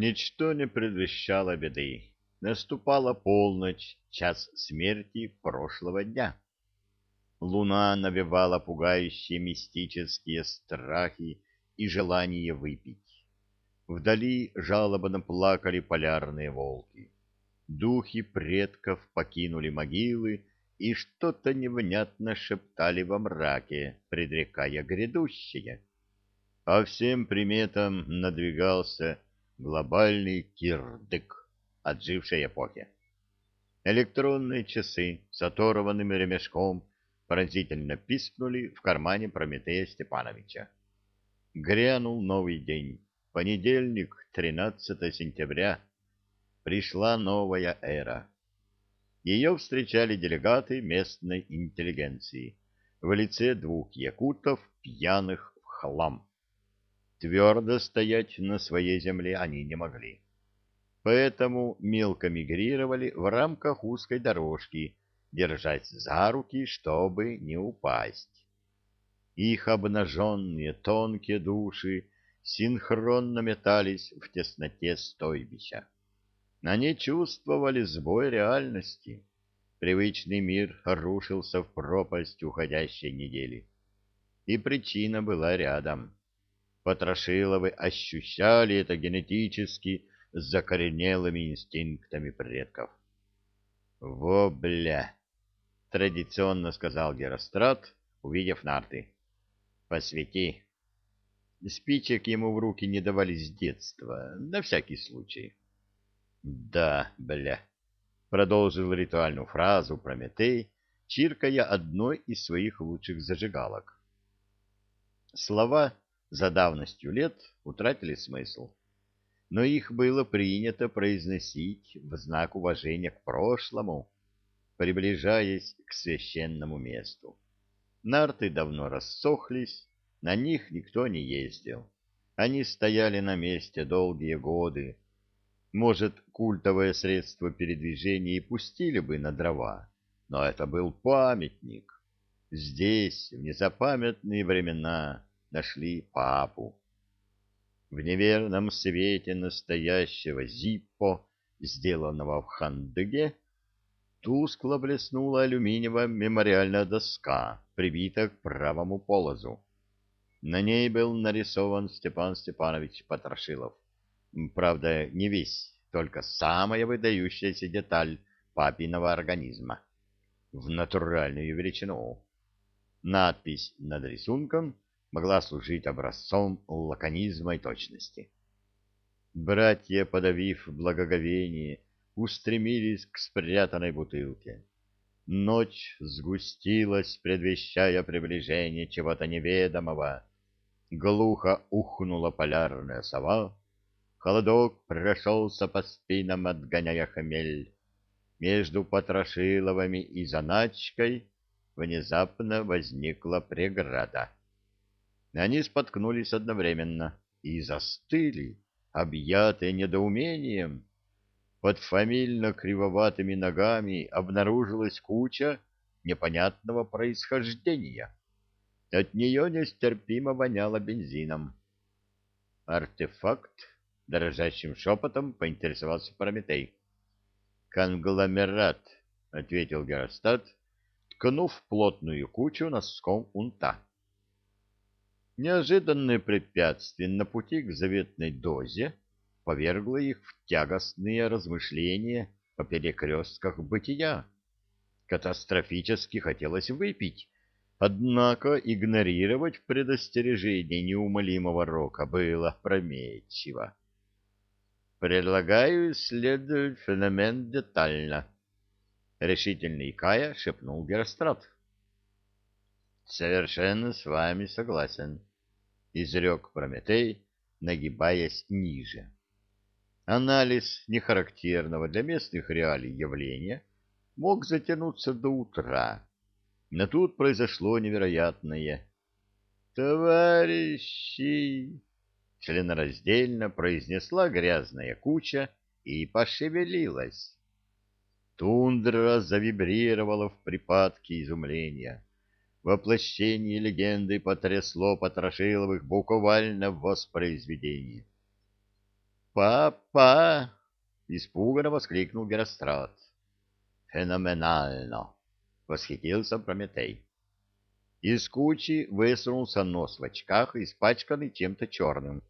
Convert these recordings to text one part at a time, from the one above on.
Ничто не предвещало беды. Наступала полночь, час смерти прошлого дня. Луна навевала пугающие мистические страхи и желание выпить. Вдали жалобно плакали полярные волки. Духи предков покинули могилы и что-то невнятно шептали во мраке, предрекая грядущее. По всем приметам надвигался глобальный кирдык отжившей эпохи. Электронные часы с оторванным ремешком пронзительно пискнули в кармане Прометея Степановича. Грянул новый день. Понедельник, 13 сентября. Пришла новая эра. Ее встречали делегаты местной интеллигенции в лице двух якутов, пьяных в хлам. Твердо стоять на своей земле они не могли. Поэтому мелко мигрировали в рамках узкой дорожки, держась за руки, чтобы не упасть. Их обнаженные тонкие души синхронно метались в тесноте стойбища. Они чувствовали сбой реальности. Привычный мир рушился в пропасть уходящей недели. И причина была рядом. Потрошиловы ощущали это генетически с закоренелыми инстинктами предков. «Во, бля!» — традиционно сказал Герострат, увидев нарты. «Посвети!» Спичек ему в руки не давали с детства, на всякий случай. «Да, бля!» — продолжил ритуальную фразу Прометей, чиркая одной из своих лучших зажигалок. Слова за давностью лет утратили смысл. Но их было принято произносить в знак уважения к прошлому, приближаясь к священному месту. Нарты давно рассохлись, на них никто не ездил. Они стояли на месте долгие годы. Может, культовое средство передвижения и пустили бы на дрова, но это был памятник. Здесь, в незапамятные времена, нашли папу. В неверном свете настоящего Зиппо, сделанного в Хандыге, тускло блеснула алюминиевая мемориальная доска, прибита к правому полозу. На ней был нарисован Степан Степанович Потрошилов. Правда, не весь, только самая выдающаяся деталь папиного организма. В натуральную величину. Надпись над рисунком — могла служить образцом лаконизма и точности. Братья, подавив благоговение, устремились к спрятанной бутылке. Ночь сгустилась, предвещая приближение чего-то неведомого. Глухо ухнула полярная сова. Холодок прошелся по спинам, отгоняя хмель. Между Потрошиловыми и Заначкой внезапно возникла преграда. Они споткнулись одновременно и застыли, объятые недоумением. Под фамильно кривоватыми ногами обнаружилась куча непонятного происхождения. От нее нестерпимо воняло бензином. «Артефакт?» — дрожащим шепотом поинтересовался Прометей. «Конгломерат», — ответил Геростат, ткнув плотную кучу носком унта. Неожиданное препятствие на пути к заветной дозе повергло их в тягостные размышления о перекрестках бытия. Катастрофически хотелось выпить, однако игнорировать предостережение неумолимого рока было опрометчиво. «Предлагаю исследовать феномен детально», — решительный Кая шепнул Герострат. «Совершенно с вами согласен», — изрек Прометей, нагибаясь ниже. Анализ нехарактерного для местных реалий явления мог затянуться до утра, но тут произошло невероятное. «Товарищи!» — членораздельно произнесла грязная куча и пошевелилась. Тундра завибрировала в припадке изумления воплощение легенды потрясло Потрошиловых буквально в воспроизведении. «Папа!» — испуганно воскликнул Герострат. «Феноменально!» — восхитился Прометей. Из кучи высунулся нос в очках, испачканный чем-то черным.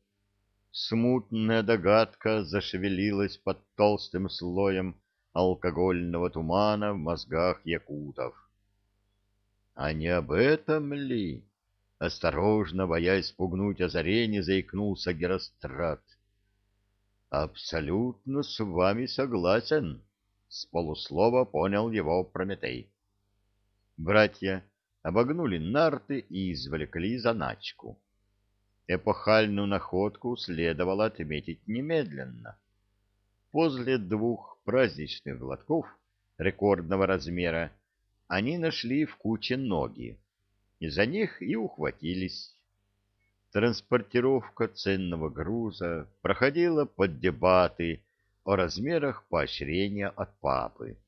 Смутная догадка зашевелилась под толстым слоем алкогольного тумана в мозгах якутов. А не об этом ли? Осторожно, боясь спугнуть озарение, заикнулся Герострат. Абсолютно с вами согласен, с полуслова понял его Прометей. Братья обогнули нарты и извлекли заначку. Эпохальную находку следовало отметить немедленно. После двух праздничных глотков рекордного размера они нашли в куче ноги, и за них и ухватились. Транспортировка ценного груза проходила под дебаты о размерах поощрения от папы.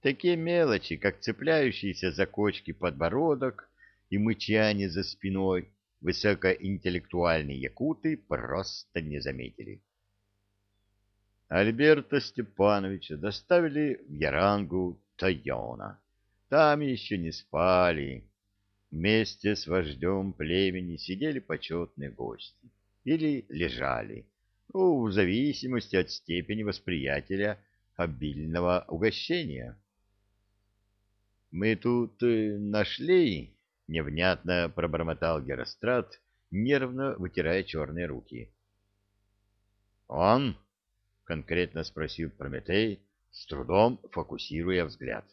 Такие мелочи, как цепляющиеся за кочки подбородок и мычание за спиной, высокоинтеллектуальные якуты просто не заметили. Альберта Степановича доставили в Ярангу Тайона. Там еще не спали. Вместе с вождем племени сидели почетные гости. Или лежали, ну, в зависимости от степени восприятия обильного угощения. Мы тут э, нашли, — невнятно пробормотал Герострат, нервно вытирая черные руки. — Он? — конкретно спросил Прометей, с трудом фокусируя взгляд.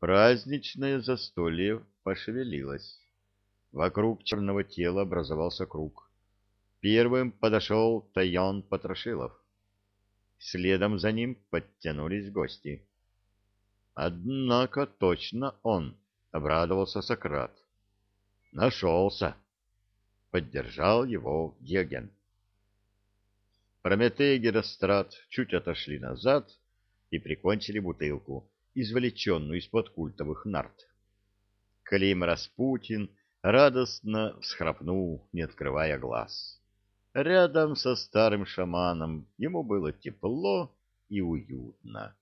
Праздничное застолье пошевелилось. Вокруг черного тела образовался круг. Первым подошел Тайон Потрошилов. Следом за ним подтянулись гости. Однако точно он, — обрадовался Сократ. Нашелся. Поддержал его Геген. Прометей и Герострат чуть отошли назад и прикончили бутылку, извлеченную из-под культовых нарт. Клим Распутин радостно всхрапнул, не открывая глаз. Рядом со старым шаманом ему было тепло и уютно.